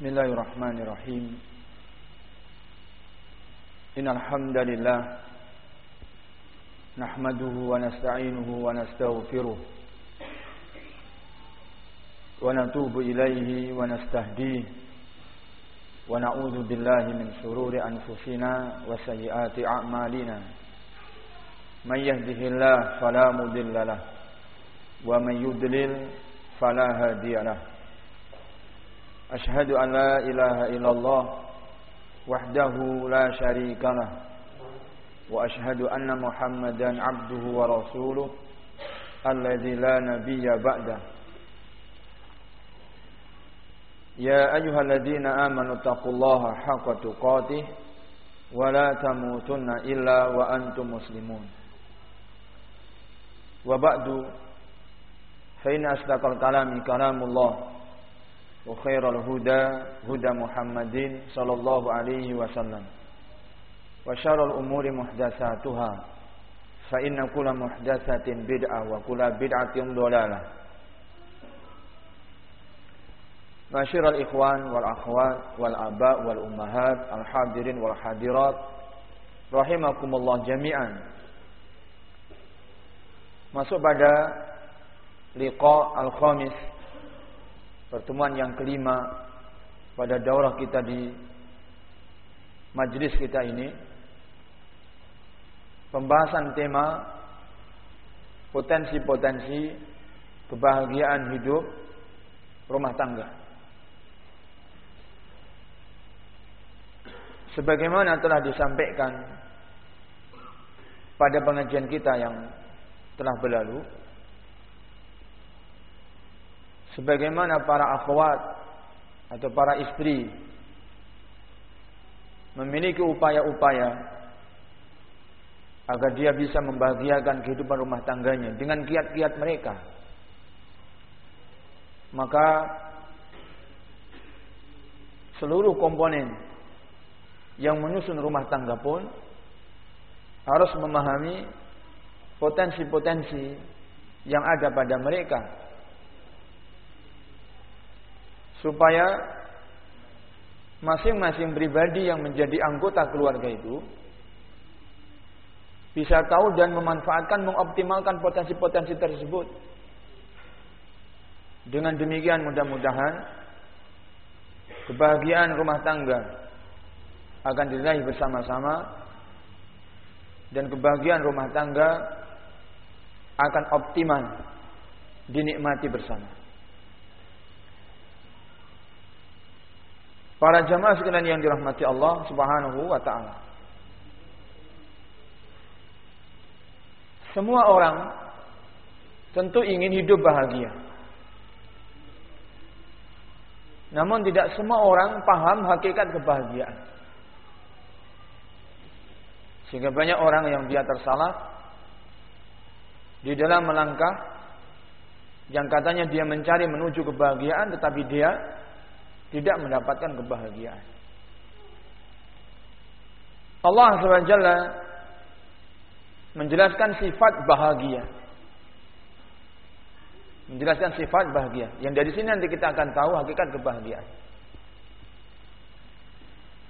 بسم الله الرحمن الرحيم. إن الحمد لله نحمده ونستعينه ونستغفره ونتوب إليه ونستهديه ونعوذ بالله من شرور أنفسنا وسيئات أعمالنا. من يهده الله فلا مضل له ومن يضلل فلا هادي له. أشهد أن لا إله إلا الله وحده لا شريك له وأشهد أن محمدا عبده ورسوله الذي لا نبي بعده. يا أيها الذين آمنوا اتقوا الله حق تقاته ولا تموتن إلا وأنتم مسلمون. وبعد فإن أصدق الكلام كلام الله. وخير الهدى هدى محمد صلى الله عليه وسلم وشر الأمور محدثاتها فإن كل محدثة بدعة وكل بدعة ضلالة معاشر الإخوان والأخوات والآباء والأمهات الحاضرين والحاضرات رحمكم الله جميعا Masuk pada liqa al-khamis pertemuan yang kelima pada daurah kita di majlis kita ini pembahasan tema potensi-potensi kebahagiaan hidup rumah tangga. Sebagaimana telah disampaikan pada pengajian kita yang telah berlalu sebagaimana para akhwat atau para istri memiliki upaya-upaya agar dia bisa membahagiakan kehidupan rumah tangganya dengan kiat-kiat mereka. Maka seluruh komponen yang menyusun rumah tangga pun harus memahami potensi-potensi yang ada pada mereka supaya masing-masing pribadi yang menjadi anggota keluarga itu bisa tahu dan memanfaatkan mengoptimalkan potensi-potensi tersebut. Dengan demikian mudah-mudahan kebahagiaan rumah tangga akan diraih bersama-sama dan kebahagiaan rumah tangga akan optimal dinikmati bersama. Para jamaah sekalian yang dirahmati Allah Subhanahu wa taala. Semua orang tentu ingin hidup bahagia. Namun tidak semua orang paham hakikat kebahagiaan. Sehingga banyak orang yang dia tersalah di dalam melangkah yang katanya dia mencari menuju kebahagiaan tetapi dia tidak mendapatkan kebahagiaan. Allah SWT menjelaskan sifat bahagia. Menjelaskan sifat bahagia. Yang dari sini nanti kita akan tahu hakikat kebahagiaan.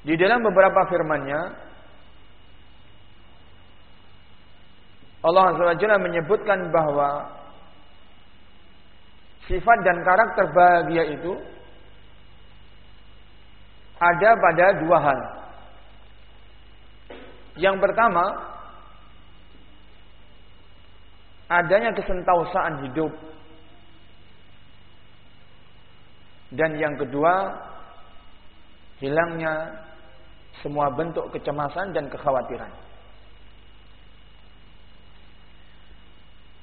Di dalam beberapa firman-Nya Allah SWT menyebutkan bahwa sifat dan karakter bahagia itu ada pada dua hal. Yang pertama, adanya kesentausaan hidup. Dan yang kedua, hilangnya semua bentuk kecemasan dan kekhawatiran.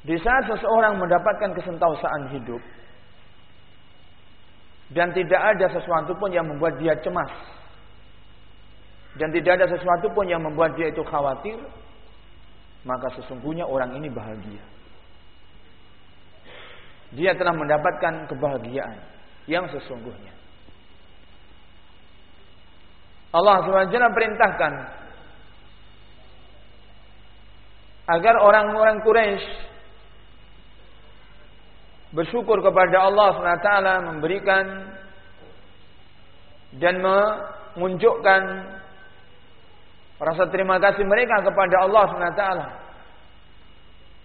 Di saat seseorang mendapatkan kesentausaan hidup, dan tidak ada sesuatu pun yang membuat dia cemas. Dan tidak ada sesuatu pun yang membuat dia itu khawatir. Maka sesungguhnya orang ini bahagia. Dia telah mendapatkan kebahagiaan yang sesungguhnya. Allah SWT perintahkan agar orang-orang Quraisy bersyukur kepada Allah SWT memberikan dan menunjukkan rasa terima kasih mereka kepada Allah SWT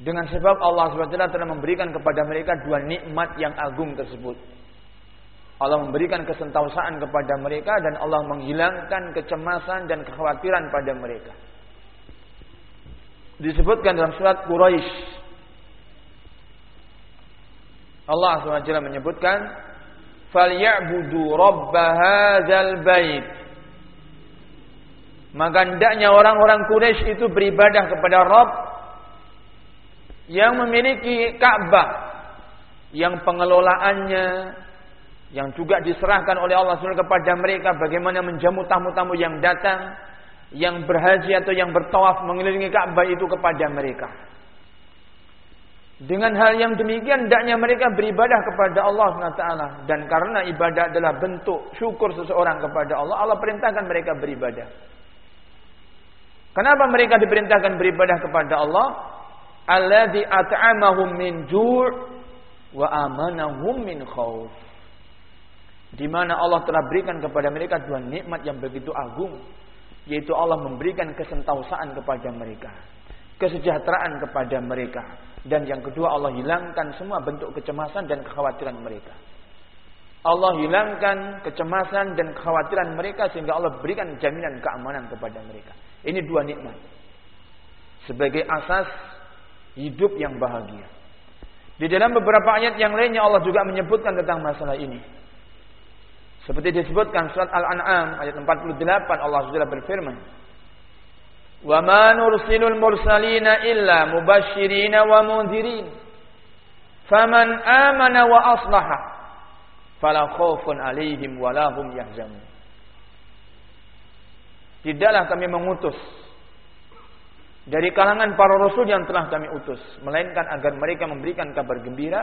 dengan sebab Allah SWT telah memberikan kepada mereka dua nikmat yang agung tersebut. Allah memberikan kesentausaan kepada mereka dan Allah menghilangkan kecemasan dan kekhawatiran pada mereka. Disebutkan dalam surat Quraisy. Allah SWT menyebutkan, "Falyabudu rabb hadzal bait." Maka hendaknya orang-orang Quraisy itu beribadah kepada Rabb yang memiliki Ka'bah yang pengelolaannya yang juga diserahkan oleh Allah SWT kepada mereka bagaimana menjamu tamu-tamu yang datang yang berhaji atau yang bertawaf mengelilingi Ka'bah itu kepada mereka. Dengan hal yang demikian hendaknya mereka beribadah kepada Allah SWT dan karena ibadah adalah bentuk syukur seseorang kepada Allah, Allah perintahkan mereka beribadah. Kenapa mereka diperintahkan beribadah kepada Allah? Alladzi at'amahum min ju' wa amanahum min khauf di mana Allah telah berikan kepada mereka dua nikmat yang begitu agung yaitu Allah memberikan kesentausaan kepada mereka kesejahteraan kepada mereka dan yang kedua Allah hilangkan semua bentuk kecemasan dan kekhawatiran mereka. Allah hilangkan kecemasan dan kekhawatiran mereka sehingga Allah berikan jaminan keamanan kepada mereka. Ini dua nikmat. Sebagai asas hidup yang bahagia. Di dalam beberapa ayat yang lainnya Allah juga menyebutkan tentang masalah ini. Seperti disebutkan surat Al-An'am ayat 48 Allah Subhanahu berfirman, "Wa ma nursilul mursalina illa mubasysyirin wa mundzirin. Faman amana wa aslaha fala khaufun 'alaihim wa la hum yahzanun." Tidaklah kami mengutus dari kalangan para rasul yang telah kami utus, melainkan agar mereka memberikan kabar gembira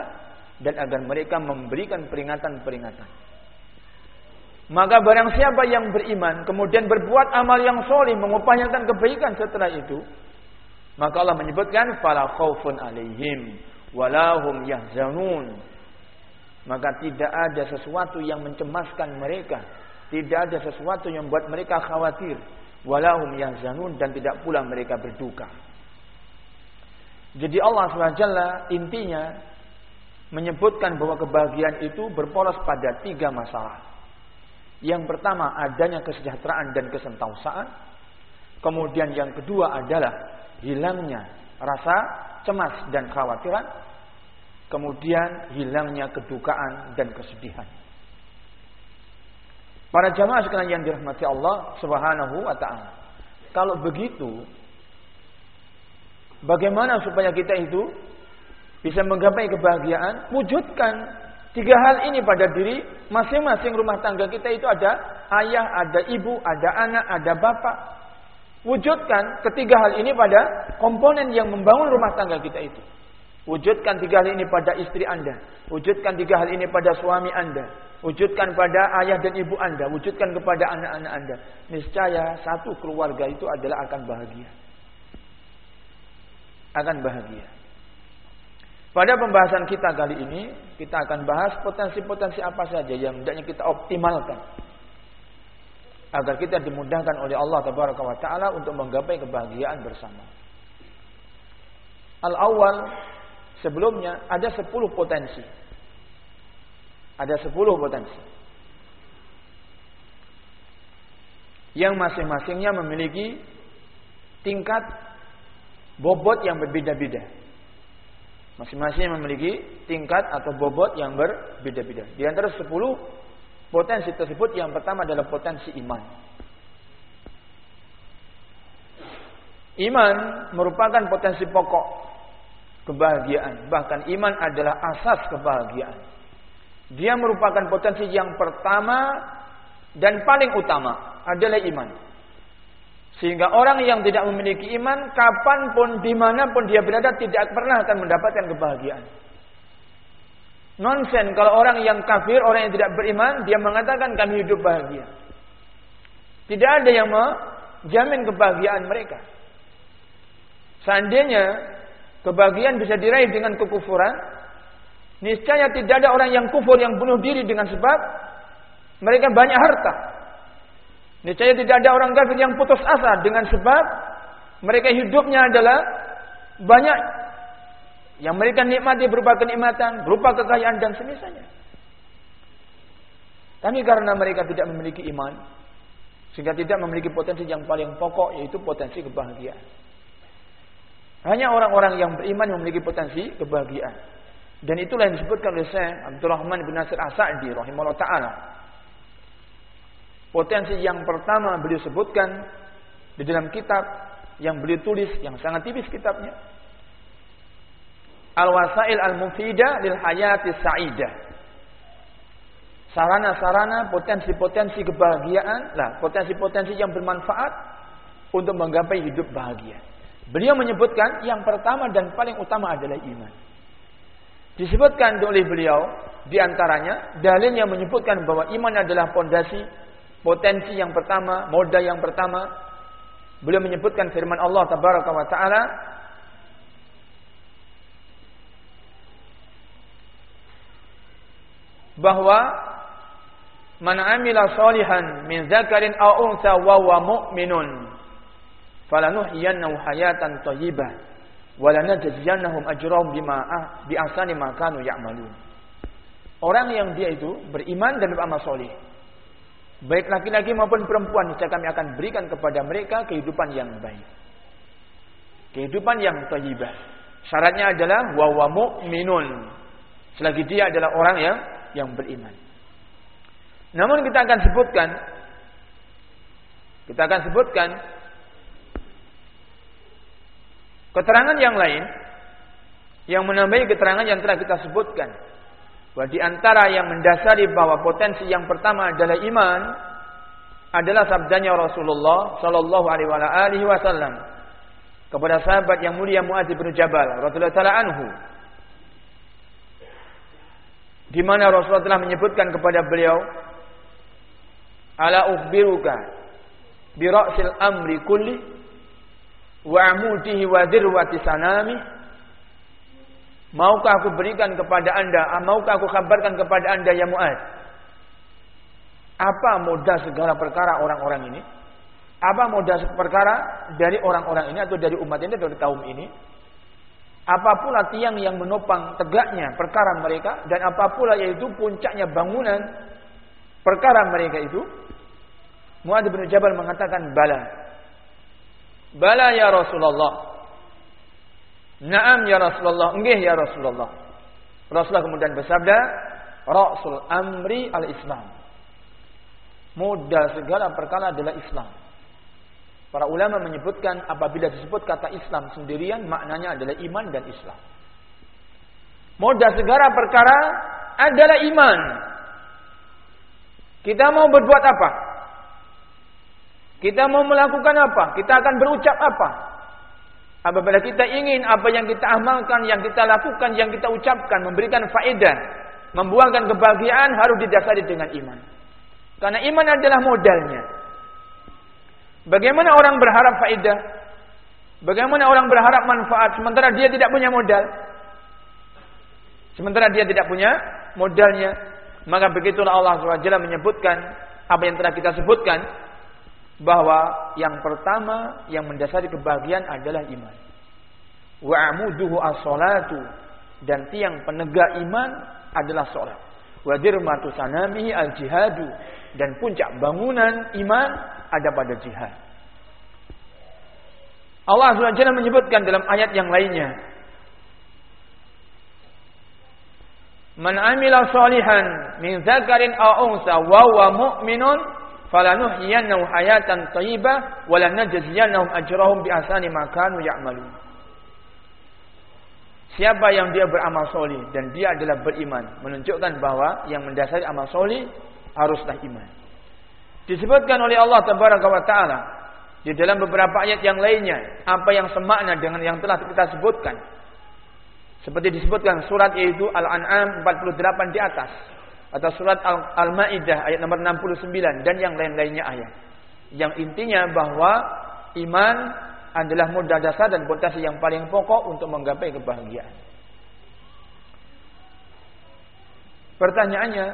dan agar mereka memberikan peringatan-peringatan. Maka barang siapa yang beriman kemudian berbuat amal yang soleh mengupayakan kebaikan setelah itu, maka Allah menyebutkan fala khaufun alaihim walahum yahzanun. Maka tidak ada sesuatu yang mencemaskan mereka, tidak ada sesuatu yang membuat mereka khawatir, walahum yahzanun dan tidak pula mereka berduka. Jadi Allah SWT intinya menyebutkan bahwa kebahagiaan itu berporos pada tiga masalah. Yang pertama adanya kesejahteraan dan kesentausaan. Kemudian yang kedua adalah hilangnya rasa cemas dan khawatiran. Kemudian hilangnya kedukaan dan kesedihan. Para jamaah sekalian yang dirahmati Allah Subhanahu wa taala. Kalau begitu, bagaimana supaya kita itu bisa menggapai kebahagiaan? Wujudkan Tiga hal ini pada diri masing-masing rumah tangga kita itu ada ayah, ada ibu, ada anak, ada bapak. Wujudkan ketiga hal ini pada komponen yang membangun rumah tangga kita itu. Wujudkan tiga hal ini pada istri anda. Wujudkan tiga hal ini pada suami anda. Wujudkan pada ayah dan ibu anda. Wujudkan kepada anak-anak anda. Niscaya satu keluarga itu adalah akan bahagia. Akan bahagia. Pada pembahasan kita kali ini, kita akan bahas potensi-potensi apa saja yang hendaknya kita optimalkan agar kita dimudahkan oleh Allah Taala untuk menggapai kebahagiaan bersama. Al awal sebelumnya ada 10 potensi. Ada 10 potensi. Yang masing-masingnya memiliki tingkat bobot yang berbeda-beda. Masing-masing memiliki tingkat atau bobot yang berbeda-beda. Di antara 10 potensi tersebut yang pertama adalah potensi iman. Iman merupakan potensi pokok kebahagiaan. Bahkan iman adalah asas kebahagiaan. Dia merupakan potensi yang pertama dan paling utama adalah iman. Sehingga orang yang tidak memiliki iman, kapan pun, di mana pun dia berada, tidak pernah akan mendapatkan kebahagiaan. Nonsen kalau orang yang kafir, orang yang tidak beriman, dia mengatakan kami hidup bahagia. Tidak ada yang menjamin kebahagiaan mereka. Seandainya kebahagiaan bisa diraih dengan kekufuran, niscaya tidak ada orang yang kufur yang bunuh diri dengan sebab mereka banyak harta. Niscaya tidak ada orang kafir yang putus asa dengan sebab mereka hidupnya adalah banyak yang mereka nikmati berupa kenikmatan, berupa kekayaan dan semisalnya. Tapi karena mereka tidak memiliki iman, sehingga tidak memiliki potensi yang paling pokok yaitu potensi kebahagiaan. Hanya orang-orang yang beriman yang memiliki potensi kebahagiaan. Dan itulah yang disebutkan oleh Syekh Abdurrahman bin Nasir As-Sa'di rahimahullah taala. Potensi yang pertama beliau sebutkan di dalam kitab yang beliau tulis yang sangat tipis kitabnya. Al-Wasail Al-Mufidah lil Hayati Sa'idah. Sarana-sarana potensi-potensi kebahagiaan, lah potensi-potensi yang bermanfaat untuk menggapai hidup bahagia. Beliau menyebutkan yang pertama dan paling utama adalah iman. Disebutkan oleh beliau di antaranya dalil yang menyebutkan bahwa iman adalah pondasi potensi yang pertama, modal yang pertama. Beliau menyebutkan firman Allah tabaraka wa taala bahwa man amila salihan min dzakarin aw unsa wa huwa mu'minun falanuhyiyannahu hayatan thayyibah wa lanajziyannahum ajrahum bima bi ahsani ma kanu ya'malun. Orang yang dia itu beriman dan beramal soleh. Baik laki-laki maupun perempuan, niscaya kami akan berikan kepada mereka kehidupan yang baik. Kehidupan yang thayyibah. Syaratnya adalah wa wa mu'minun. Selagi dia adalah orang yang yang beriman. Namun kita akan sebutkan kita akan sebutkan Keterangan yang lain yang menambahi keterangan yang telah kita sebutkan di antara yang mendasari bahwa potensi yang pertama adalah iman adalah sabdanya Rasulullah Shallallahu Alaihi Wasallam kepada sahabat yang mulia Muadz bin Jabal radhiyallahu taala anhu. Di mana Rasulullah telah menyebutkan kepada beliau ala ukhbiruka bi ra'sil amri kulli wa amudihi wa dirwati sanami Maukah aku berikan kepada anda ah, Maukah aku kabarkan kepada anda ya Mu'ad? Apa modal segala perkara orang-orang ini? Apa modal perkara Dari orang-orang ini Atau dari umat ini Atau dari kaum ini? Apa tiang yang menopang tegaknya Perkara mereka? Dan apa yaitu puncaknya bangunan Perkara mereka itu? Mu'ad bin Jabal mengatakan Bala. Bala ya Rasulullah. Naam ya Rasulullah. Enggih ya Rasulullah. Rasulullah kemudian bersabda, Rasul amri al-Islam. Modal segala perkara adalah Islam. Para ulama menyebutkan apabila disebut kata Islam sendirian maknanya adalah iman dan Islam. Modal segala perkara adalah iman. Kita mau berbuat apa? Kita mau melakukan apa? Kita akan berucap apa? Apabila kita ingin apa yang kita amalkan, yang kita lakukan, yang kita ucapkan memberikan faedah, membuangkan kebahagiaan harus didasari dengan iman. Karena iman adalah modalnya. Bagaimana orang berharap faedah? Bagaimana orang berharap manfaat sementara dia tidak punya modal? Sementara dia tidak punya modalnya, maka begitulah Allah SWT menyebutkan apa yang telah kita sebutkan bahwa yang pertama yang mendasari kebahagiaan adalah iman. Wa amuduhu as-salatu dan tiang penegak iman adalah salat. Wa dirmatu sanamihi al-jihadu dan puncak bangunan iman ada pada jihad. Allah SWT menyebutkan dalam ayat yang lainnya Man amila salihan min zakarin aw unsa wa huwa mu'minun falanuhyiyannahu hayatan thayyibah wa lanajziyannahum ajrahum bi ahsani ma kanu ya'malun. Siapa yang dia beramal soleh dan dia adalah beriman, menunjukkan bahwa yang mendasari amal soleh haruslah iman. Disebutkan oleh Allah Tabaraka wa Taala di dalam beberapa ayat yang lainnya, apa yang semakna dengan yang telah kita sebutkan. Seperti disebutkan surat yaitu Al-An'am 48 di atas atau surat Al-Maidah ayat nomor 69 dan yang lain-lainnya ayat. Yang intinya bahwa iman adalah modal dasar dan potensi yang paling pokok untuk menggapai kebahagiaan. Pertanyaannya,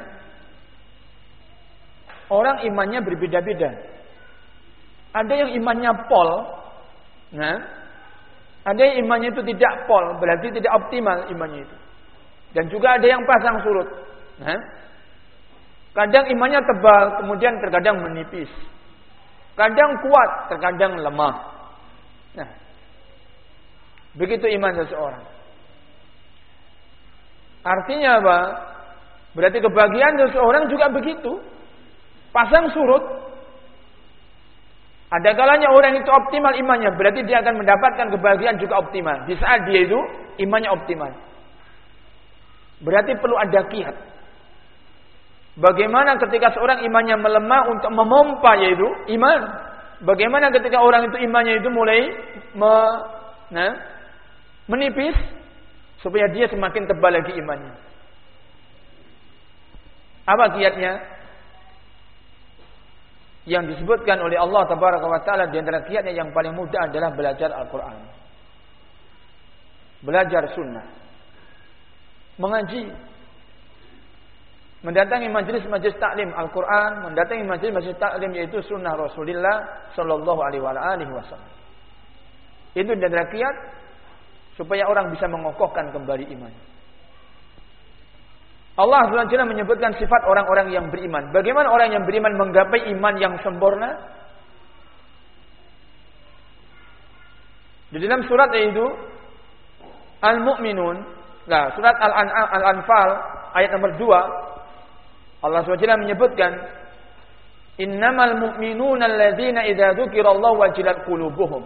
orang imannya berbeda-beda. Ada yang imannya pol. Nah, ada yang imannya itu tidak pol, berarti tidak optimal imannya itu. Dan juga ada yang pasang surut. Nah, kadang imannya tebal, kemudian terkadang menipis. Kadang kuat, terkadang lemah. Nah, begitu iman seseorang. Artinya apa? Berarti kebahagiaan seseorang juga begitu. Pasang surut. Ada kalanya orang itu optimal imannya, berarti dia akan mendapatkan kebahagiaan juga optimal. Di saat dia itu imannya optimal. Berarti perlu ada kiat. Bagaimana ketika seorang imannya melemah untuk memompa yaitu iman? Bagaimana ketika orang itu imannya itu mulai me, nah, menipis supaya dia semakin tebal lagi imannya? Apa kiatnya? Yang disebutkan oleh Allah taala di antara kiatnya yang paling mudah adalah belajar Al-Qur'an. Belajar sunnah. Mengaji mendatangi majlis-majlis taklim Al-Quran, mendatangi majlis-majlis taklim yaitu sunnah Rasulullah Sallallahu Alaihi Wasallam. Itu adalah kiat supaya orang bisa mengokohkan kembali iman. Allah SWT menyebutkan sifat orang-orang yang beriman. Bagaimana orang yang beriman menggapai iman yang sempurna? Di dalam surat itu Al-Mu'minun, nah, surat Al-Anfal ayat nomor 2 Allah SWT menyebutkan Innamal mu'minuna alladzina idza dzukirallahu wajilat qulubuhum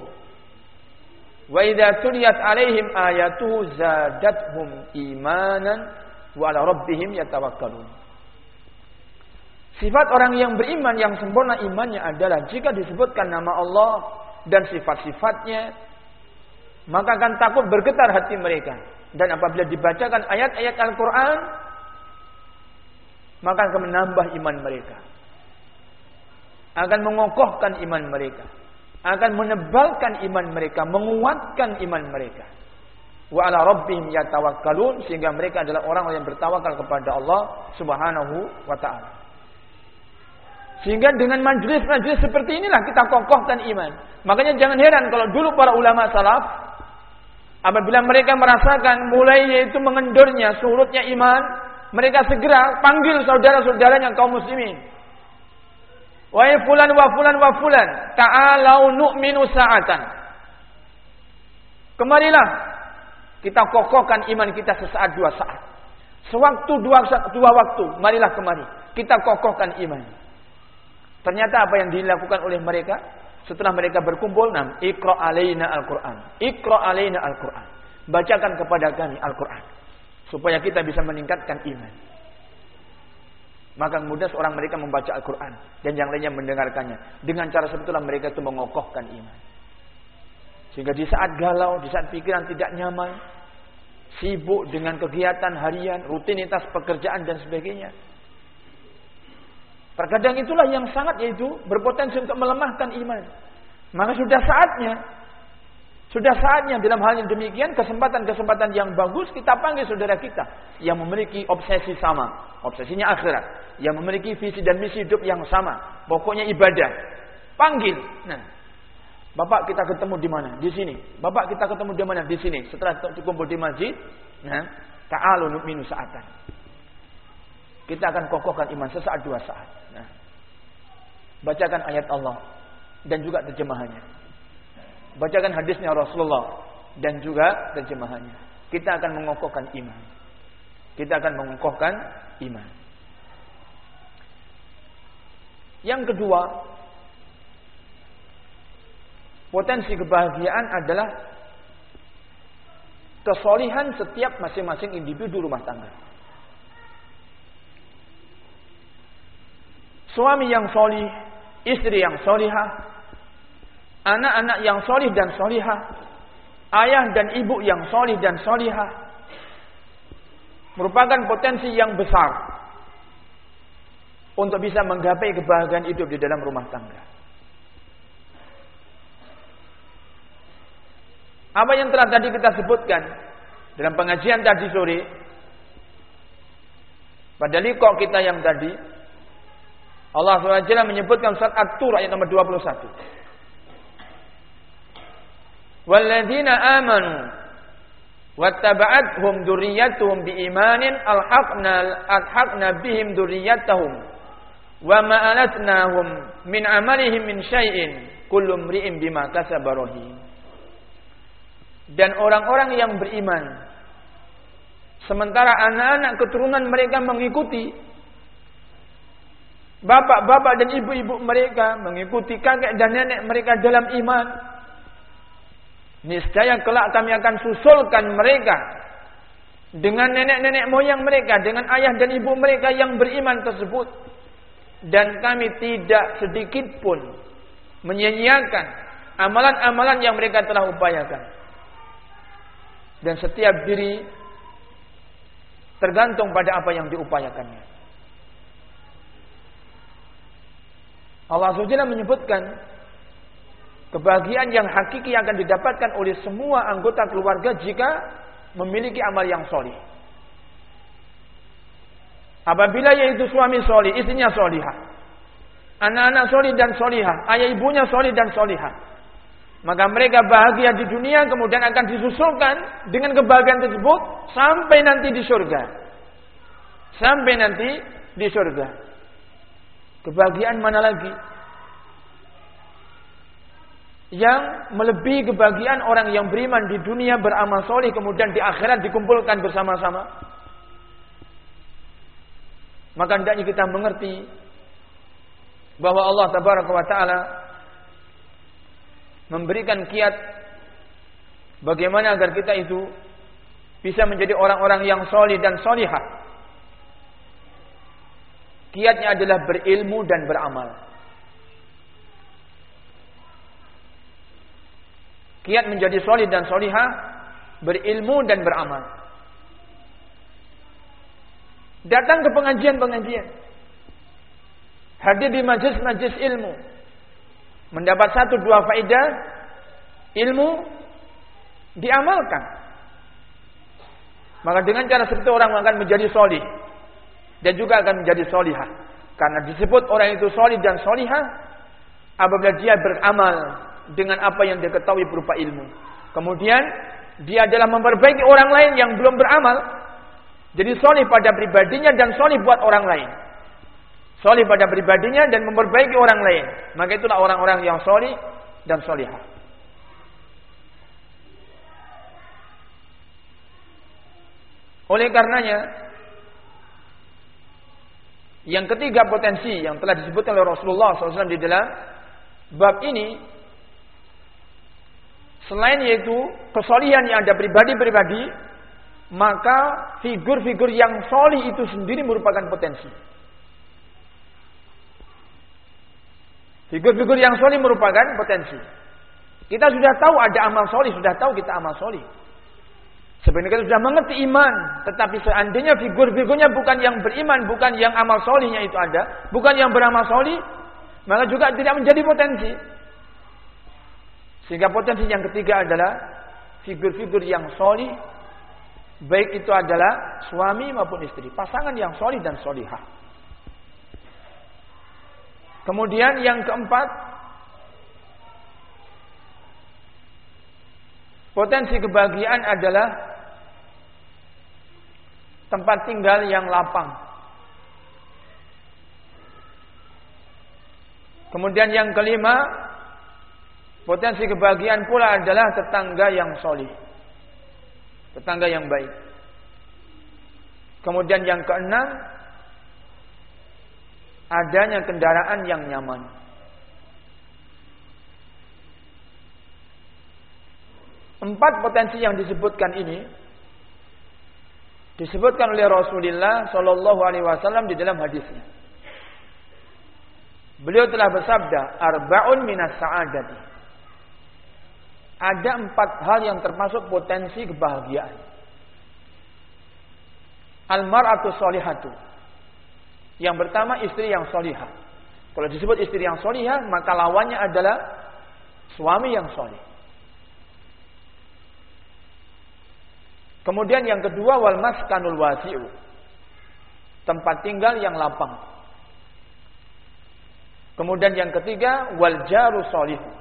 wa idza tuliyat alaihim ayatuhu zadatuhum imanan wa ala rabbihim yatawakkalun. Sifat orang yang beriman yang sempurna imannya adalah jika disebutkan nama Allah dan sifat-sifatnya maka akan takut bergetar hati mereka. Dan apabila dibacakan ayat-ayat Al-Qur'an maka akan menambah iman mereka. Akan mengokohkan iman mereka. Akan menebalkan iman mereka, menguatkan iman mereka. Wa ala rabbihim yatawakkalun sehingga mereka adalah orang yang bertawakal kepada Allah Subhanahu wa taala. Sehingga dengan majlis-majlis seperti inilah kita kokohkan iman. Makanya jangan heran kalau dulu para ulama salaf apabila mereka merasakan mulai yaitu mengendurnya surutnya iman, mereka segera panggil saudara-saudaranya kaum muslimin. Wahai fulan wa fulan wa fulan, ta'alau nu'minu sa'atan. Kemarilah kita kokohkan iman kita sesaat dua saat. Sewaktu dua, dua waktu, marilah kemari. Kita kokohkan iman. Ternyata apa yang dilakukan oleh mereka setelah mereka berkumpul, nam, ikra alaina al-Quran. Ikra alaina al-Quran. Bacakan kepada kami Al-Quran supaya kita bisa meningkatkan iman. Maka mudah seorang mereka membaca Al-Quran dan yang lainnya mendengarkannya. Dengan cara sebetulah mereka itu mengokohkan iman. Sehingga di saat galau, di saat pikiran tidak nyaman, sibuk dengan kegiatan harian, rutinitas pekerjaan dan sebagainya. Terkadang itulah yang sangat yaitu berpotensi untuk melemahkan iman. Maka sudah saatnya sudah saatnya dalam hal yang demikian kesempatan-kesempatan yang bagus kita panggil saudara kita yang memiliki obsesi sama, obsesinya akhirat, yang memiliki visi dan misi hidup yang sama, pokoknya ibadah. Panggil. Nah, Bapak kita ketemu di mana? Di sini. Bapak kita ketemu di mana? Di sini. Setelah kumpul di masjid, nah, ta'alu nu'minu sa'atan. Kita akan kokohkan iman sesaat dua saat. Nah, bacakan ayat Allah dan juga terjemahannya. Bacakan hadisnya Rasulullah dan juga terjemahannya. Kita akan mengokohkan iman. Kita akan mengokohkan iman. Yang kedua, potensi kebahagiaan adalah kesolihan setiap masing-masing individu rumah tangga. Suami yang solih, istri yang solihah, anak-anak yang solih dan solihah, ayah dan ibu yang solih dan solihah, merupakan potensi yang besar untuk bisa menggapai kebahagiaan hidup di dalam rumah tangga. Apa yang telah tadi kita sebutkan dalam pengajian tadi sore, pada likok kita yang tadi, Allah SWT menyebutkan surat At-Tur ayat nomor 21. Walladzina amanu wattaba'athum dzurriyyatuhum biimanin alhaqna alhaqna bihim dzurriyyatahum wa ma alatnahum min amalihim min syai'in kullu imri'in bima kasaba Dan orang-orang yang beriman sementara anak-anak keturunan mereka mengikuti bapak-bapak dan ibu-ibu mereka mengikuti kakek dan nenek mereka dalam iman niscaya kelak kami akan susulkan mereka dengan nenek-nenek moyang mereka, dengan ayah dan ibu mereka yang beriman tersebut. Dan kami tidak sedikit pun menyia-nyiakan amalan-amalan yang mereka telah upayakan. Dan setiap diri tergantung pada apa yang diupayakannya. Allah SWT menyebutkan Kebahagiaan yang hakiki akan didapatkan oleh semua anggota keluarga jika memiliki amal yang solih. Apabila yaitu suami solih, istrinya solihah. Anak-anak solih dan solihah. Ayah ibunya solih dan solihah. Maka mereka bahagia di dunia kemudian akan disusulkan dengan kebahagiaan tersebut sampai nanti di surga. Sampai nanti di surga. Kebahagiaan mana lagi? Yang melebihi kebahagiaan orang yang beriman di dunia beramal soleh kemudian di akhirat dikumpulkan bersama-sama. Maka hendaknya kita mengerti bahwa Allah Tabaraka wa taala memberikan kiat bagaimana agar kita itu bisa menjadi orang-orang yang soleh dan solihah. Kiatnya adalah berilmu dan beramal. Kiat menjadi solid dan solihah, berilmu dan beramal. Datang ke pengajian-pengajian. Hadir di majlis-majlis ilmu. Mendapat satu dua faedah ilmu diamalkan. Maka dengan cara seperti orang akan menjadi solih dan juga akan menjadi solihah. Karena disebut orang itu solih dan solihah apabila dia beramal dengan apa yang dia ketahui berupa ilmu. Kemudian dia adalah memperbaiki orang lain yang belum beramal. Jadi solih pada pribadinya dan solih buat orang lain. Solih pada pribadinya dan memperbaiki orang lain. Maka itulah orang-orang yang solih dan solihah. Oleh karenanya, yang ketiga potensi yang telah disebutkan oleh Rasulullah SAW di dalam bab ini Selain yaitu kesolihan yang ada pribadi-pribadi, maka figur-figur yang solih itu sendiri merupakan potensi. Figur-figur yang solih merupakan potensi. Kita sudah tahu ada amal solih, sudah tahu kita amal solih. Sebenarnya kita sudah mengerti iman, tetapi seandainya figur-figurnya bukan yang beriman, bukan yang amal solihnya itu ada, bukan yang beramal solih, maka juga tidak menjadi potensi. Sehingga potensi yang ketiga adalah figur-figur yang soli, baik itu adalah suami maupun istri, pasangan yang soli dan solihah. Kemudian yang keempat, potensi kebahagiaan adalah tempat tinggal yang lapang. Kemudian yang kelima, Potensi kebahagiaan pula adalah tetangga yang solih. Tetangga yang baik. Kemudian yang keenam, adanya kendaraan yang nyaman. Empat potensi yang disebutkan ini disebutkan oleh Rasulullah Shallallahu Alaihi Wasallam di dalam hadisnya. Beliau telah bersabda, "Arbaun minas sa'adati." Ada empat hal yang termasuk potensi kebahagiaan. Almaratu solihatu. Yang pertama istri yang solihah. Kalau disebut istri yang solihah, maka lawannya adalah suami yang solih. Kemudian yang kedua wal maskanul wasi'u. Tempat tinggal yang lapang. Kemudian yang ketiga wal jaru solihu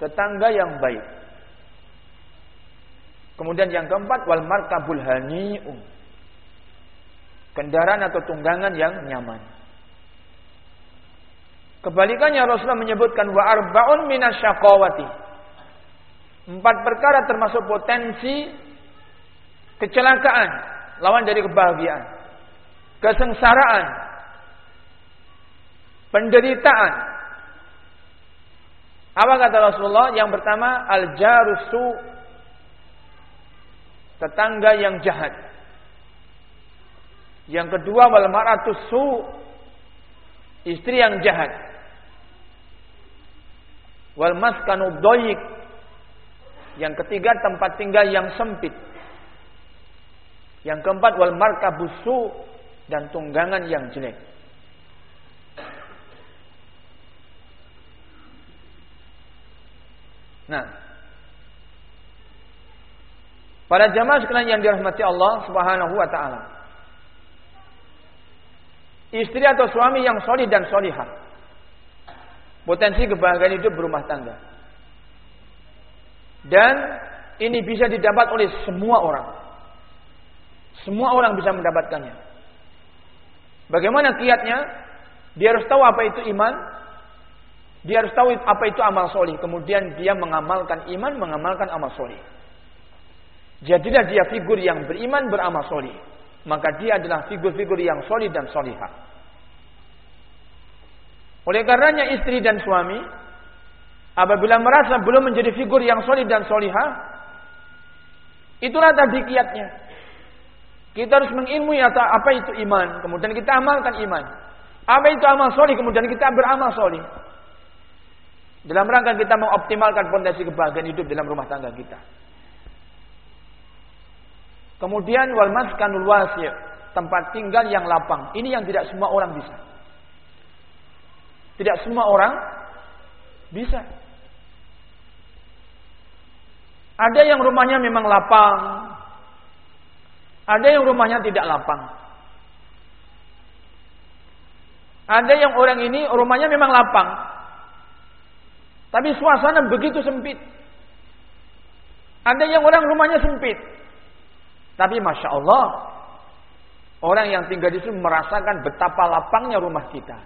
tetangga yang baik. Kemudian yang keempat wal markabul hani'u. Kendaraan atau tunggangan yang nyaman. Kebalikannya Rasulullah menyebutkan wa arbaun minasyaqawati. Empat perkara termasuk potensi kecelakaan, lawan dari kebahagiaan, kesengsaraan, penderitaan. Apa kata Rasulullah? Yang pertama al-jarusu tetangga yang jahat. Yang kedua wal mar'atu su istri yang jahat. Wal maskanu doyik. Yang ketiga tempat tinggal yang sempit. Yang keempat wal markabusu dan tunggangan yang jelek. Nah, Para jamaah sekalian yang dirahmati Allah Subhanahu wa taala. Istri atau suami yang solid dan solihah. Potensi kebahagiaan hidup berumah tangga. Dan ini bisa didapat oleh semua orang. Semua orang bisa mendapatkannya. Bagaimana kiatnya? Dia harus tahu apa itu iman. Dia harus tahu apa itu amal solih. Kemudian dia mengamalkan iman, mengamalkan amal solih. Jadilah dia figur yang beriman beramal solih. Maka dia adalah figur-figur yang solih dan solihah. Oleh karenanya istri dan suami apabila merasa belum menjadi figur yang solid dan solihah, itulah tadi kiatnya. Kita harus mengilmui apa itu iman, kemudian kita amalkan iman. Apa itu amal solih, kemudian kita beramal solih. Dalam rangka kita mengoptimalkan fondasi kebahagiaan hidup dalam rumah tangga kita. Kemudian wal maskanul wasi', tempat tinggal yang lapang. Ini yang tidak semua orang bisa. Tidak semua orang bisa. Ada yang rumahnya memang lapang. Ada yang rumahnya tidak lapang. Ada yang orang ini rumahnya memang lapang. Tapi suasana begitu sempit. Ada yang orang rumahnya sempit. Tapi masya Allah, orang yang tinggal di situ merasakan betapa lapangnya rumah kita.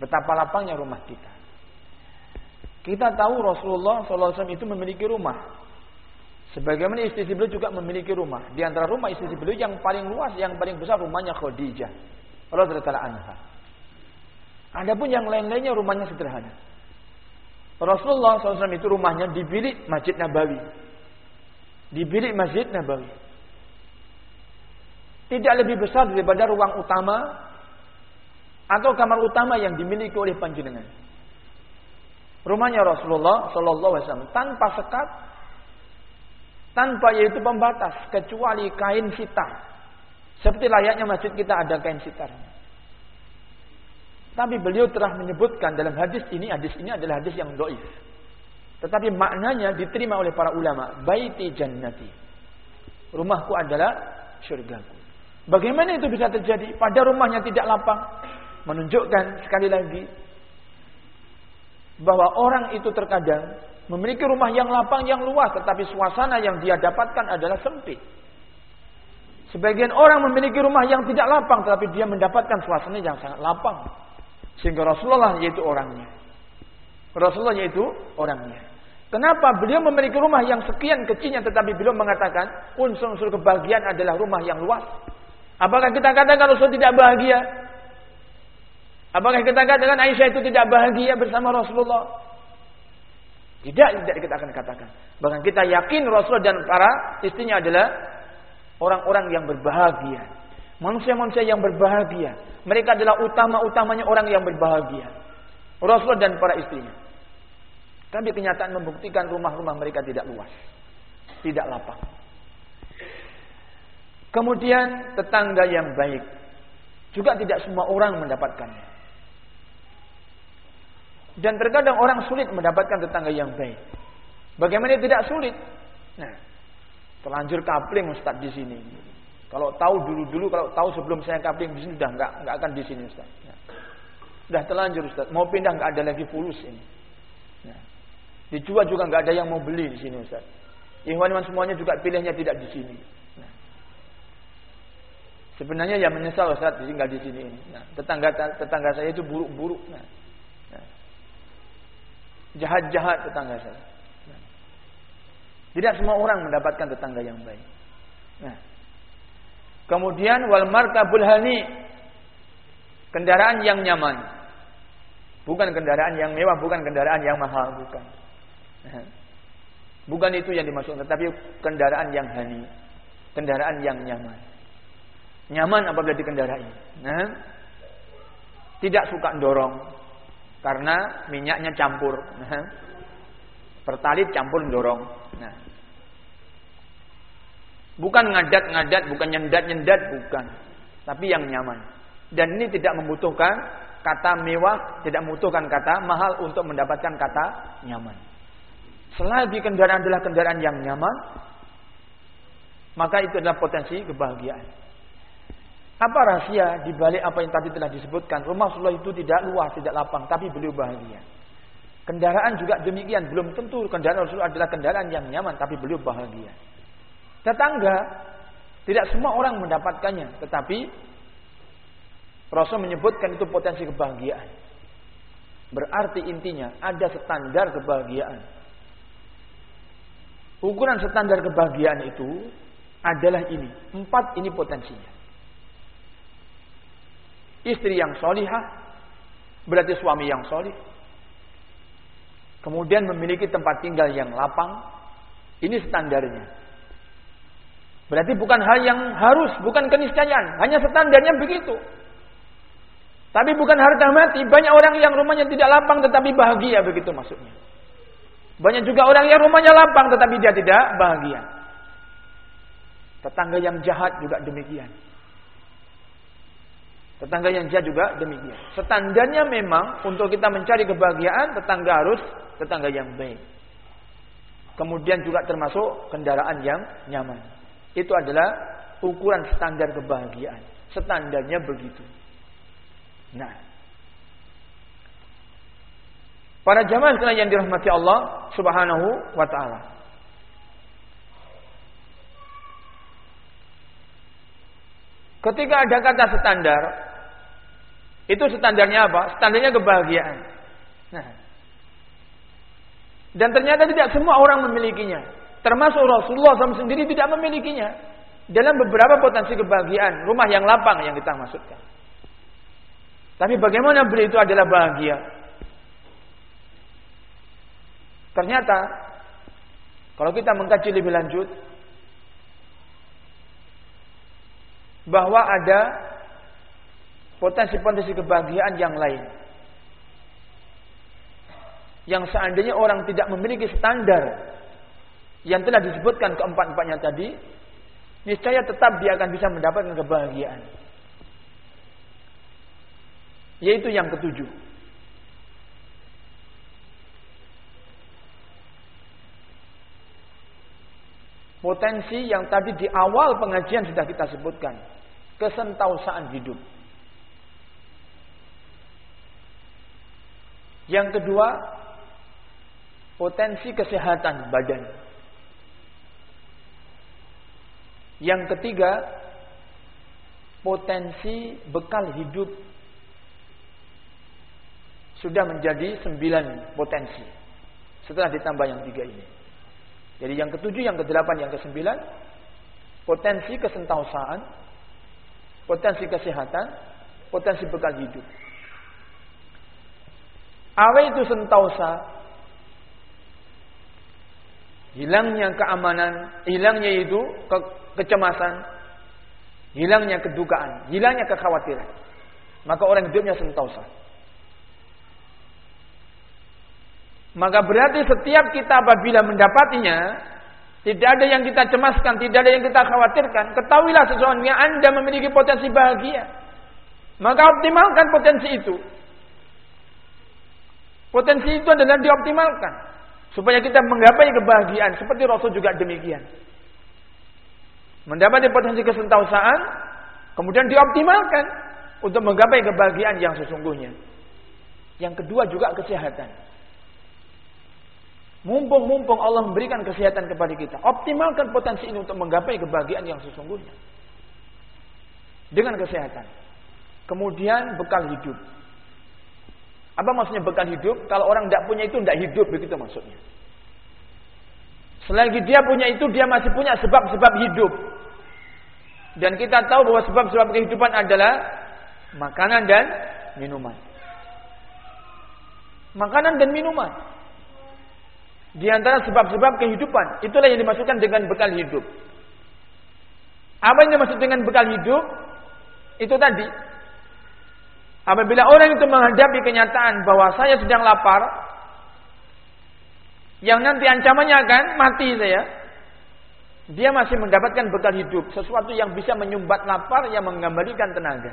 Betapa lapangnya rumah kita. Kita tahu Rasulullah SAW itu memiliki rumah. Sebagaimana istri beliau juga memiliki rumah. Di antara rumah istri beliau yang paling luas, yang paling besar rumahnya Khadijah. Radhiyallahu anha. Adapun yang lain-lainnya rumahnya sederhana. Rasulullah SAW itu rumahnya di bilik Masjid Nabawi di bilik Masjid Nabawi. Tidak lebih besar daripada ruang utama atau kamar utama yang dimiliki oleh panjenengan. Rumahnya Rasulullah Wasallam tanpa sekat, tanpa yaitu pembatas kecuali kain sitar. Seperti layaknya masjid kita ada kain sitarnya. Tapi beliau telah menyebutkan dalam hadis ini, hadis ini adalah hadis yang doif. Tetapi maknanya diterima oleh para ulama. Baiti jannati. Rumahku adalah syurgaku. Bagaimana itu bisa terjadi? Pada rumahnya tidak lapang. Menunjukkan sekali lagi. Bahwa orang itu terkadang memiliki rumah yang lapang, yang luas. Tetapi suasana yang dia dapatkan adalah sempit. Sebagian orang memiliki rumah yang tidak lapang. Tetapi dia mendapatkan suasana yang sangat lapang. Sehingga Rasulullah yaitu orangnya. Rasulullah yaitu orangnya. Kenapa beliau memiliki rumah yang sekian kecilnya tetapi beliau mengatakan unsur-unsur kebahagiaan adalah rumah yang luas. Apakah kita katakan Rasul tidak bahagia? Apakah kita katakan Aisyah itu tidak bahagia bersama Rasulullah? Tidak, tidak kita akan katakan. Bahkan kita yakin Rasul dan para istrinya adalah orang-orang yang berbahagia. Manusia-manusia yang berbahagia. Mereka adalah utama-utamanya orang yang berbahagia. Rasul dan para istrinya. Tapi kenyataan membuktikan rumah-rumah mereka tidak luas. Tidak lapang. Kemudian tetangga yang baik. Juga tidak semua orang mendapatkannya. Dan terkadang orang sulit mendapatkan tetangga yang baik. Bagaimana tidak sulit? Nah, terlanjur kapling Ustaz di sini. Kalau tahu dulu-dulu, kalau tahu sebelum saya kapling di sini sudah nggak nggak akan di sini Ustaz. Nah, sudah terlanjur Ustaz. Mau pindah nggak ada lagi fulus ini. Nah, Dijual juga nggak ada yang mau beli di sini Ustaz. Ikhwan semuanya juga pilihnya tidak di sini. Nah. Sebenarnya yang menyesal Ustaz tinggal di sini ini. Nah, tetangga tetangga saya itu buruk-buruk. Nah. Jahat-jahat tetangga saya. Nah. Tidak semua orang mendapatkan tetangga yang baik. Nah. Kemudian wal markabul hani kendaraan yang nyaman. Bukan kendaraan yang mewah, bukan kendaraan yang mahal, bukan. Bukan itu yang dimaksud, tetapi kendaraan yang hani, kendaraan yang nyaman. Nyaman apabila dikendarai. Nah, tidak suka dorong karena minyaknya campur. Nah, pertalit campur dorong. Nah, bukan ngadat-ngadat, bukan nyendat-nyendat, bukan, tapi yang nyaman. Dan ini tidak membutuhkan kata mewah, tidak membutuhkan kata mahal untuk mendapatkan kata nyaman. Selagi kendaraan adalah kendaraan yang nyaman, maka itu adalah potensi kebahagiaan. Apa rahasia di balik apa yang tadi telah disebutkan? Rumah Rasulullah itu tidak luas, tidak lapang, tapi beliau bahagia. Kendaraan juga demikian, belum tentu kendaraan Rasulullah adalah kendaraan yang nyaman, tapi beliau bahagia. Tetangga, tidak semua orang mendapatkannya, tetapi Rasul menyebutkan itu potensi kebahagiaan. Berarti intinya ada standar kebahagiaan. Ukuran standar kebahagiaan itu adalah ini. Empat ini potensinya. Istri yang solihah, berarti suami yang solih. Kemudian memiliki tempat tinggal yang lapang. Ini standarnya. Berarti bukan hal yang harus, bukan keniscayaan. Hanya standarnya begitu. Tapi bukan harta mati. Banyak orang yang rumahnya tidak lapang tetapi bahagia begitu maksudnya. Banyak juga orang yang rumahnya lapang tetapi dia tidak bahagia. Tetangga yang jahat juga demikian. Tetangga yang jahat juga demikian. Standarnya memang untuk kita mencari kebahagiaan tetangga harus tetangga yang baik. Kemudian juga termasuk kendaraan yang nyaman. Itu adalah ukuran standar kebahagiaan. Standarnya begitu. Nah, Para jamaah sekalian yang dirahmati Allah Subhanahu wa taala. Ketika ada kata standar, itu standarnya apa? Standarnya kebahagiaan. Nah. Dan ternyata tidak semua orang memilikinya. Termasuk Rasulullah SAW sendiri tidak memilikinya. Dalam beberapa potensi kebahagiaan, rumah yang lapang yang kita maksudkan. Tapi bagaimana beliau itu adalah bahagia? Ternyata kalau kita mengkaji lebih lanjut bahwa ada potensi-potensi kebahagiaan yang lain. Yang seandainya orang tidak memiliki standar yang telah disebutkan keempat-empatnya tadi, niscaya tetap dia akan bisa mendapatkan kebahagiaan. Yaitu yang ketujuh. Potensi yang tadi di awal pengajian sudah kita sebutkan. Kesentausaan hidup. Yang kedua, potensi kesehatan badan. Yang ketiga, potensi bekal hidup sudah menjadi sembilan potensi. Setelah ditambah yang tiga ini. Jadi yang ketujuh, yang kedelapan, yang kesembilan, potensi kesentausaan, potensi kesehatan, potensi bekal hidup. Apa itu sentausa? Hilangnya keamanan, hilangnya itu ke kecemasan, hilangnya kedukaan, hilangnya kekhawatiran. Maka orang hidupnya sentausa. Maka berarti setiap kita apabila mendapatinya, tidak ada yang kita cemaskan, tidak ada yang kita khawatirkan. Ketahuilah sesungguhnya Anda memiliki potensi bahagia. Maka optimalkan potensi itu. Potensi itu adalah dioptimalkan. Supaya kita menggapai kebahagiaan. Seperti Rasul juga demikian. Mendapati potensi kesentausaan. Kemudian dioptimalkan. Untuk menggapai kebahagiaan yang sesungguhnya. Yang kedua juga kesehatan. Mumpung-mumpung Allah memberikan kesehatan kepada kita, optimalkan potensi ini untuk menggapai kebahagiaan yang sesungguhnya. Dengan kesehatan. Kemudian bekal hidup. Apa maksudnya bekal hidup? Kalau orang tidak punya itu tidak hidup, begitu maksudnya. Selagi dia punya itu, dia masih punya sebab-sebab hidup. Dan kita tahu bahwa sebab-sebab kehidupan adalah makanan dan minuman. Makanan dan minuman. Di antara sebab-sebab kehidupan. Itulah yang dimaksudkan dengan bekal hidup. Apa yang dimaksud dengan bekal hidup? Itu tadi. Apabila orang itu menghadapi kenyataan bahwa saya sedang lapar, yang nanti ancamannya akan mati saya, dia masih mendapatkan bekal hidup, sesuatu yang bisa menyumbat lapar yang mengembalikan tenaga.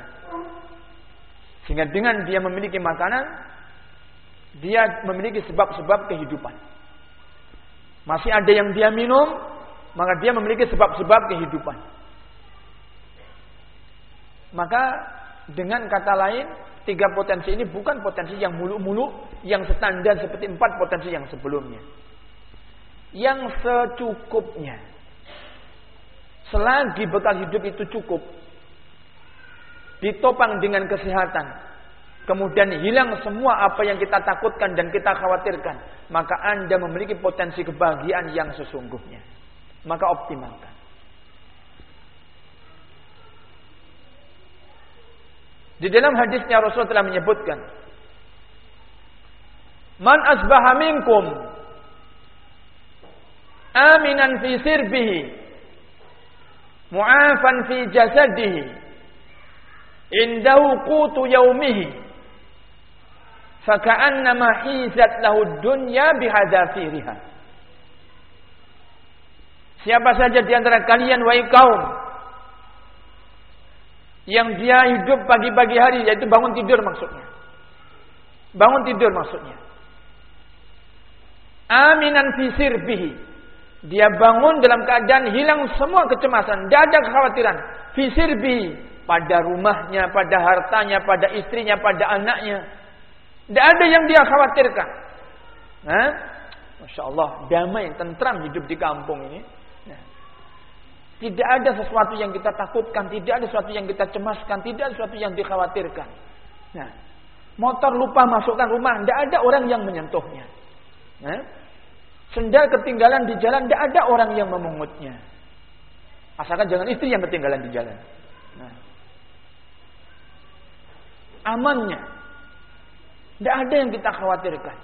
Sehingga dengan dia memiliki makanan, dia memiliki sebab-sebab kehidupan. Masih ada yang dia minum, maka dia memiliki sebab-sebab kehidupan. Maka dengan kata lain, tiga potensi ini bukan potensi yang muluk-muluk, yang standar seperti empat potensi yang sebelumnya. Yang secukupnya. Selagi bekal hidup itu cukup, ditopang dengan kesehatan, kemudian hilang semua apa yang kita takutkan dan kita khawatirkan, maka Anda memiliki potensi kebahagiaan yang sesungguhnya. Maka optimalkan. Di dalam hadisnya Rasulullah telah menyebutkan, Man asbaha minkum aminan fi sirbihi mu'afan fi jasadihi indahu qutu yaumihi faka'annama hizat lahu dunya bihadafiriha siapa saja di antara kalian wahai kaum yang dia hidup pagi-pagi hari yaitu bangun tidur maksudnya bangun tidur maksudnya aminan fi sirbihi dia bangun dalam keadaan hilang semua kecemasan, tidak ada kekhawatiran. Fisirbi pada rumahnya, pada hartanya, pada istrinya, pada anaknya. Tidak ada yang dia khawatirkan. Nah, Masya Allah, damai, tentram hidup di kampung ini. Tidak ada sesuatu yang kita takutkan, tidak ada sesuatu yang kita cemaskan, tidak ada sesuatu yang dikhawatirkan. Nah, motor lupa masukkan rumah, tidak ada orang yang menyentuhnya. Nah, Sendal ketinggalan di jalan, tidak ada orang yang memungutnya. Asalkan jangan istri yang ketinggalan di jalan. Nah. Amannya. Tidak ada yang kita khawatirkan.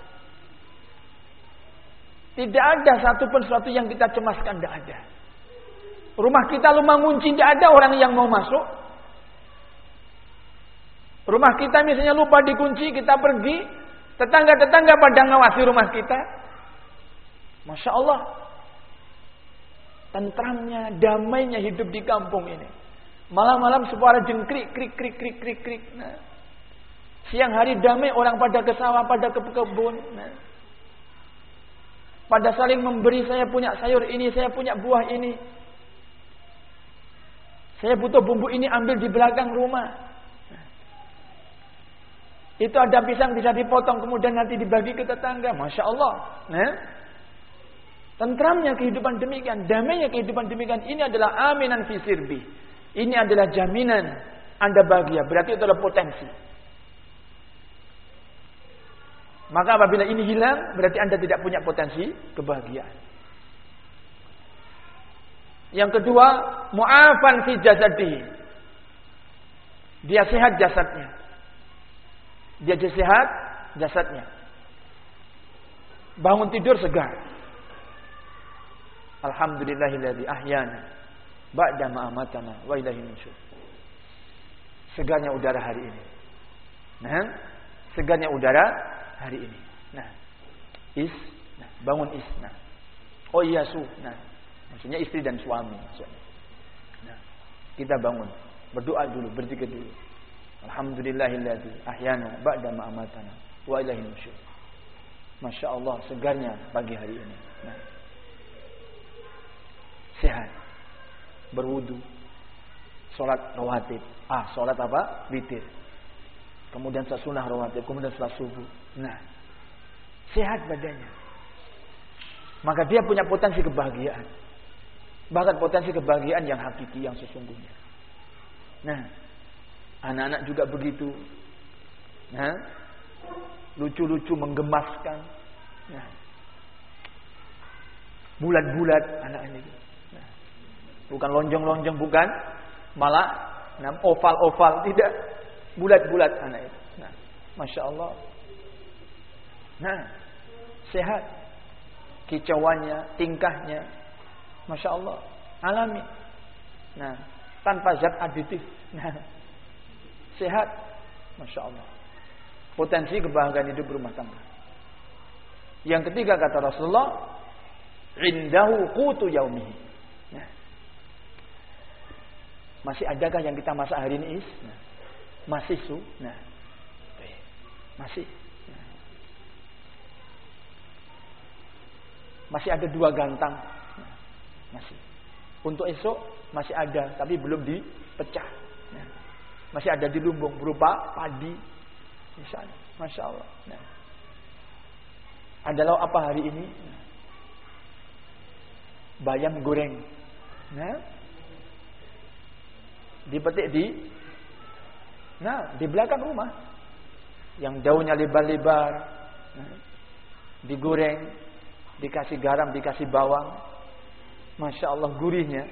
Tidak ada satupun sesuatu yang kita cemaskan, tidak ada. Rumah kita lumah ngunci, tidak ada orang yang mau masuk. Rumah kita misalnya lupa dikunci, kita pergi. Tetangga-tetangga pada ngawasi rumah kita. Masya Allah. Tentramnya, damainya hidup di kampung ini. Malam-malam suara jengkrik, krik, krik, krik, krik, krik. Nah. Siang hari damai orang pada ke sawah, pada ke kebun. Nah. Pada saling memberi, saya punya sayur ini, saya punya buah ini. Saya butuh bumbu ini, ambil di belakang rumah. Itu ada pisang bisa dipotong, kemudian nanti dibagi ke tetangga. Masya Allah. Nah. Tentramnya kehidupan demikian, damainya kehidupan demikian. Ini adalah aminan fi sirbi. Ini adalah jaminan Anda bahagia. Berarti itu adalah potensi. Maka apabila ini hilang, berarti Anda tidak punya potensi kebahagiaan. Yang kedua, mu'afan fi jasadihi. Dia sehat jasadnya. Dia sehat jasadnya. Bangun tidur segar. Alhamdulillahilladzi ahyana ba'da ma amatana wa ilaihi nusyur. Segarnya udara hari ini. Nah, segarnya udara hari ini. Nah, is, nah, bangun is. Nah. Oh iya su. Nah, maksudnya istri dan suami maksudnya. Nah, kita bangun, berdoa dulu, berzikir dulu. Alhamdulillahilladzi ahyana ba'da ma amatana wa ilaihi nusyur. Masya Allah segarnya pagi hari ini. Nah, sehat. Berwudu. Sholat rawatib. Ah, sholat apa? Witir. Kemudian sesunnah rawatib. Kemudian sholat subuh. Nah, sehat badannya. maka dia punya potensi kebahagiaan. Bahkan potensi kebahagiaan yang hakiki, yang sesungguhnya. Nah, anak-anak juga begitu. Nah, lucu-lucu menggemaskan. Nah, bulat-bulat anak ini. Nah, bukan lonjong-lonjong, bukan. Malah nah, oval-oval, tidak. Bulat-bulat anak itu. Nah, Masya Allah. Nah, sehat kicauannya, tingkahnya. Masya Allah. Alami. Nah, tanpa zat aditif. Nah, sehat. Masya Allah. Potensi kebahagiaan hidup berumah tangga. Yang ketiga kata Rasulullah, indahu qutu yaumihi. Nah, masih adakah yang kita masak hari ini is? Nah, masih su. Nah, masih. Masih ada dua gantang. Masih. Untuk esok masih ada, tapi belum dipecah. Nah, masih ada di lumbung berupa padi. Misalnya, masya Allah. Nah. Ada lauk apa hari ini? Nah. Bayam goreng. Nah, dipetik di Nah, di belakang rumah. Yang daunnya lebar-lebar. Nah, digoreng dikasih garam, dikasih bawang. Masya Allah gurihnya.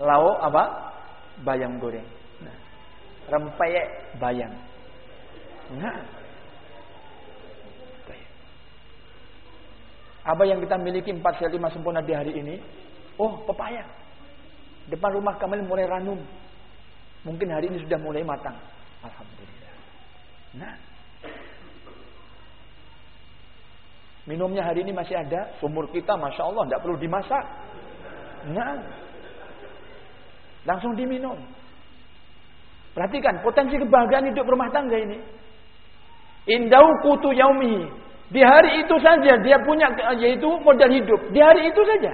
Lauk apa? Bayam goreng. Nah, rempeyek bayam. Nah. Apa yang kita miliki empat sehat lima sempurna di hari ini? Oh, pepaya. Depan rumah kami mulai ranum. Mungkin hari ini sudah mulai matang. Alhamdulillah. Nah, Minumnya hari ini masih ada. Sumur kita Masya Allah tidak perlu dimasak. Nah. Langsung diminum. Perhatikan potensi kebahagiaan hidup rumah tangga ini. Indau kutu yaumi. Di hari itu saja dia punya yaitu modal hidup. Di hari itu saja.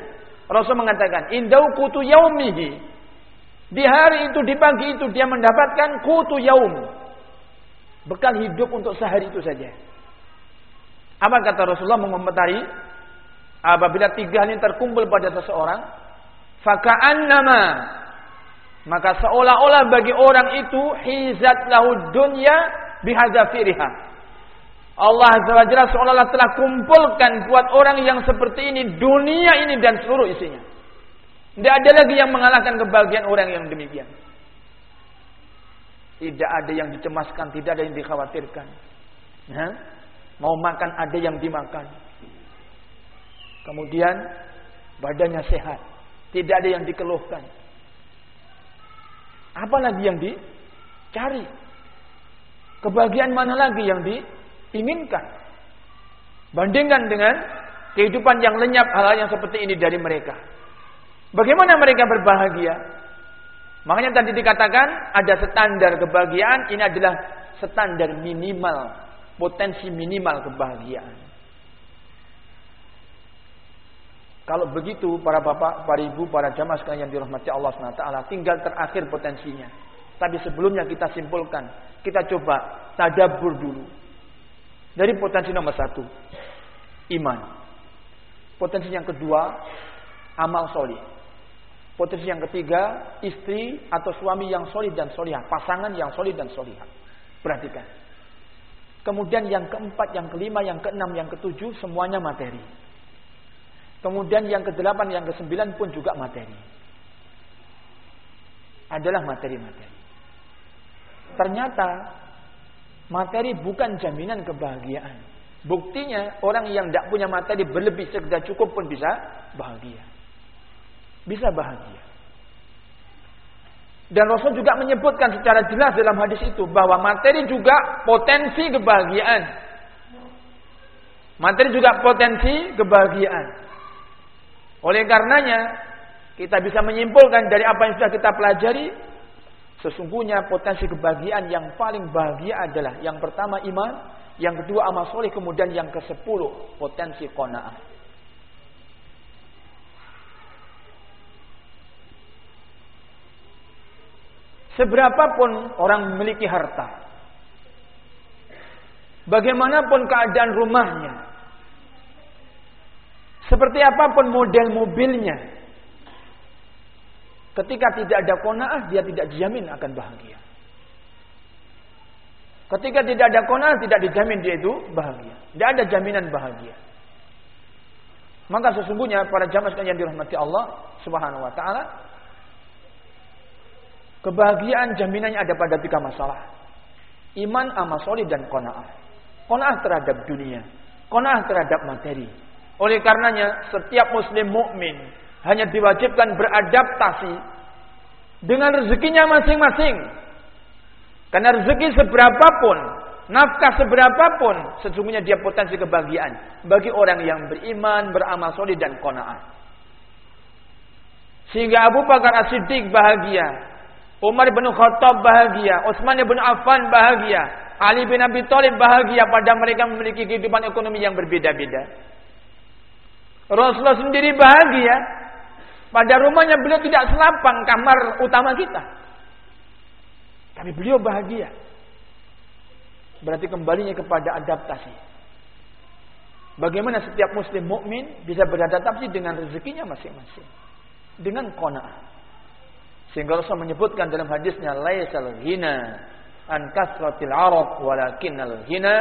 Rasul mengatakan, "Indau kutu yaumihi." Di hari itu, di pagi itu dia mendapatkan kutu yaum. Bekal hidup untuk sehari itu saja. Apa kata Rasulullah mengomentari? Apabila tiga hal ini terkumpul pada seseorang, faka'annama maka seolah-olah bagi orang itu hizat lahu dunya bihadzafiriha. Allah Azza seolah-olah telah kumpulkan buat orang yang seperti ini dunia ini dan seluruh isinya. Tidak ada lagi yang mengalahkan kebahagiaan orang yang demikian. Tidak ada yang dicemaskan, tidak ada yang dikhawatirkan. Nah, Mau makan ada yang dimakan. Kemudian badannya sehat. Tidak ada yang dikeluhkan. Apalagi yang dicari? Kebahagiaan mana lagi yang diinginkan? Bandingkan dengan kehidupan yang lenyap hal-hal yang seperti ini dari mereka. Bagaimana mereka berbahagia? Makanya tadi dikatakan ada standar kebahagiaan, ini adalah standar minimal potensi minimal kebahagiaan. Kalau begitu para bapak, para ibu, para jamaah sekalian yang dirahmati Allah SWT, tinggal terakhir potensinya. Tapi sebelumnya kita simpulkan, kita coba tadabur dulu. Dari potensi nomor satu, iman. Potensi yang kedua, amal solih. Potensi yang ketiga, istri atau suami yang solih dan solihah. Pasangan yang solih dan solihah. Perhatikan. Kemudian yang keempat, yang kelima, yang keenam, yang ketujuh semuanya materi. Kemudian yang kedelapan, yang kesembilan pun juga materi. Adalah materi-materi. Ternyata materi bukan jaminan kebahagiaan. Buktinya orang yang tidak punya materi berlebih sekedar cukup pun bisa bahagia. Bisa bahagia. Dan Rasul juga menyebutkan secara jelas dalam hadis itu bahwa materi juga potensi kebahagiaan. Materi juga potensi kebahagiaan. Oleh karenanya, kita bisa menyimpulkan dari apa yang sudah kita pelajari, sesungguhnya potensi kebahagiaan yang paling bahagia adalah yang pertama iman, yang kedua amal soleh, kemudian yang ke sepuluh potensi kona'ah. Seberapapun orang memiliki harta. Bagaimanapun keadaan rumahnya. Seperti apa pun model mobilnya. Ketika tidak ada kona'ah, dia tidak dijamin akan bahagia. Ketika tidak ada kona'ah, tidak dijamin dia itu bahagia. Tidak ada jaminan bahagia. Maka sesungguhnya para jamaah sekalian yang dirahmati Allah Subhanahu wa taala kebahagiaan jaminannya ada pada tiga masalah. Iman, amal solid dan qanaah. Qanaah terhadap dunia, qanaah terhadap materi. Oleh karenanya setiap muslim mukmin hanya diwajibkan beradaptasi dengan rezekinya masing-masing. Karena rezeki seberapapun Nafkah seberapapun sesungguhnya dia potensi kebahagiaan bagi orang yang beriman, beramal solid dan kona'ah. Sehingga Abu Bakar As-Siddiq bahagia, Umar bin Khattab bahagia, Utsman bin Affan bahagia, Ali bin Abi Thalib bahagia pada mereka memiliki kehidupan ekonomi yang berbeda-beda. Rasulullah sendiri bahagia pada rumahnya beliau tidak selapang kamar utama kita. Tapi beliau bahagia. Berarti kembalinya kepada adaptasi. Bagaimana setiap muslim mukmin bisa beradaptasi dengan rezekinya masing-masing. Dengan qanaah. Sehingga Rasul menyebutkan dalam hadisnya laisal ghina an kasratil araq walakinnal ghina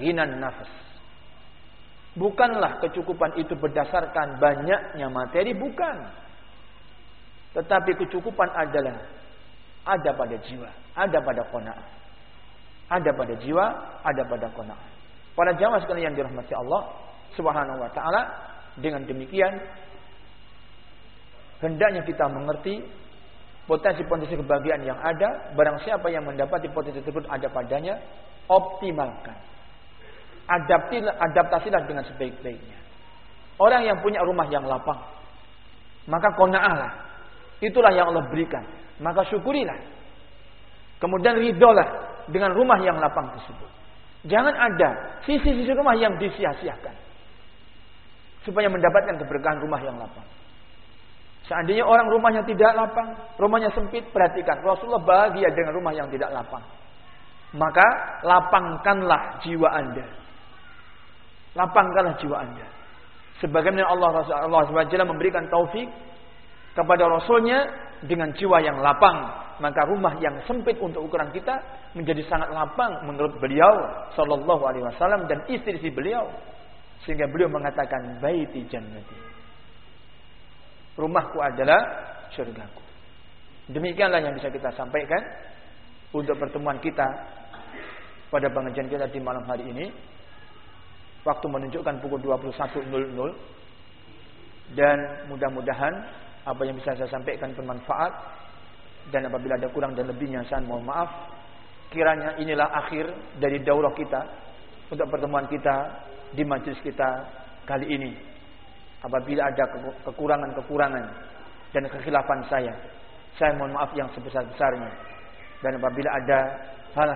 ghinan nafas. Bukanlah kecukupan itu berdasarkan banyaknya materi, bukan. Tetapi kecukupan adalah ada pada jiwa, ada pada qanaah. Ada pada jiwa, ada pada qanaah. Para jamaah sekalian yang dirahmati Allah Subhanahu wa taala, dengan demikian hendaknya kita mengerti potensi-potensi kebahagiaan yang ada, barang siapa yang mendapati potensi tersebut ada padanya, optimalkan. Adaptilah, adaptasilah dengan sebaik-baiknya. Orang yang punya rumah yang lapang, maka kona'ahlah. Itulah yang Allah berikan. Maka syukurilah. Kemudian ridolah dengan rumah yang lapang tersebut. Jangan ada sisi-sisi rumah yang disia-siakan. Supaya mendapatkan keberkahan rumah yang lapang. Seandainya orang rumahnya tidak lapang, rumahnya sempit, perhatikan. Rasulullah bahagia dengan rumah yang tidak lapang. Maka lapangkanlah jiwa anda. Lapangkanlah jiwa anda. Sebagaimana Allah Allah SWT memberikan taufik kepada Rasulnya dengan jiwa yang lapang maka rumah yang sempit untuk ukuran kita menjadi sangat lapang menurut beliau sallallahu alaihi wasallam dan istri-istri beliau sehingga beliau mengatakan baiti jannati rumahku adalah surgaku demikianlah yang bisa kita sampaikan untuk pertemuan kita pada pengajian kita di malam hari ini waktu menunjukkan pukul 21.00 dan mudah-mudahan apa yang bisa saya sampaikan bermanfaat dan apabila ada kurang dan lebihnya saya mohon maaf. Kiranya inilah akhir dari daurah kita untuk pertemuan kita di majlis kita kali ini. Apabila ada kekurangan-kekurangan dan kekhilafan saya, saya mohon maaf yang sebesar-besarnya. Dan apabila ada hal